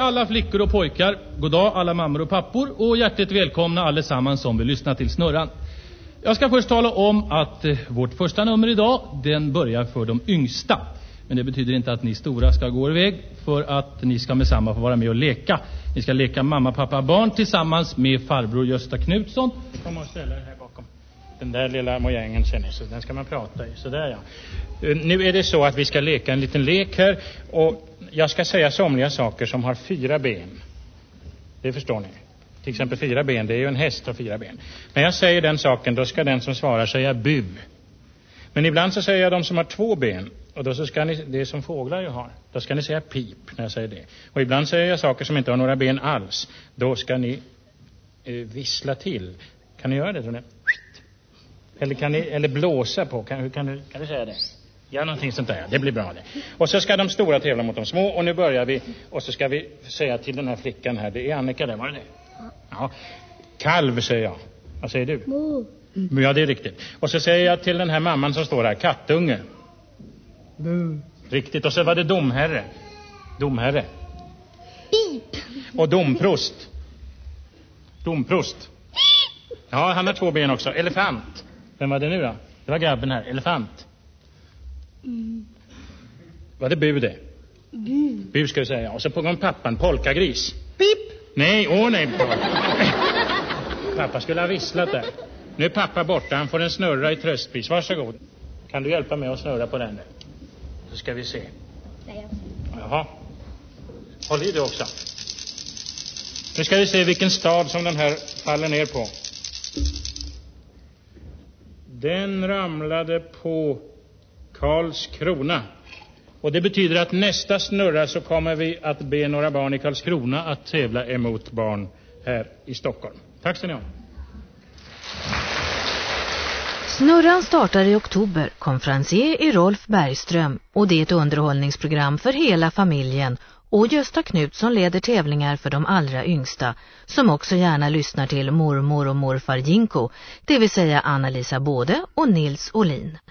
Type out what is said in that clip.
alla flickor och pojkar, god dag alla mammor och pappor och hjärtligt välkomna allesammans som vill lyssna till Snurran. Jag ska först tala om att eh, vårt första nummer idag, den börjar för de yngsta. Men det betyder inte att ni stora ska gå iväg för att ni ska med samma få vara med och leka. Ni ska leka mamma, pappa, barn tillsammans med farbror Gösta Knutsson. Kom och ställa er här bakom. Den där lilla mojängen känner så den ska man prata i. Sådär ja. Eh, nu är det så att vi ska leka en liten lek här och jag ska säga somliga saker som har fyra ben. Det förstår ni. Till exempel fyra ben, det är ju en häst och fyra ben. När jag säger den saken, då ska den som svarar säga bu. Men ibland så säger jag de som har två ben. Och då så ska ni, det är som fåglar ju har. Då ska ni säga pip när jag säger det. Och ibland säger jag saker som inte har några ben alls. Då ska ni eh, vissla till. Kan ni göra det tror ni? Eller, kan ni, eller blåsa på. Kan, hur kan, du, kan du säga det? Ja, någonting sånt där. Det blir bra det. Och så ska de stora tävla mot de små. Och nu börjar vi. Och så ska vi säga till den här flickan här. Det är Annika där, var det det? Ja. Kalv säger jag. Vad säger du? Mo. Mm, Ja, det är riktigt. Och så säger jag till den här mamman som står här, kattunge. Bu. Riktigt. Och så var det domherre. Domherre. Pip. Och domprost. Domprost. Ja, han har två ben också. Elefant. Vem var det nu då? Det var grabben här. Elefant. Mm. Var det bu det? Bu. Bu ska vi säga. Och så på gång pappan, polkagris. Pip. Nej, åh nej. Pappa skulle ha visslat där. Nu är pappa borta, han får en snurra i tröstpris. Varsågod. Kan du hjälpa mig att snurra på den? Så ska vi se. Nej, Jaha. Håll i det också. Nu ska vi se vilken stad som den här faller ner på. Den ramlade på Karlskrona. Och det betyder att nästa snurra så kommer vi att be några barn i Karlskrona att tävla emot barn här i Stockholm. Tack ska ni ha. Snurran startar i oktober, konferencier är Rolf Bergström och det är ett underhållningsprogram för hela familjen och Gösta Knutsson leder tävlingar för de allra yngsta som också gärna lyssnar till mormor och morfar Jinko, det vill säga Anna-Lisa Både och Nils Olin.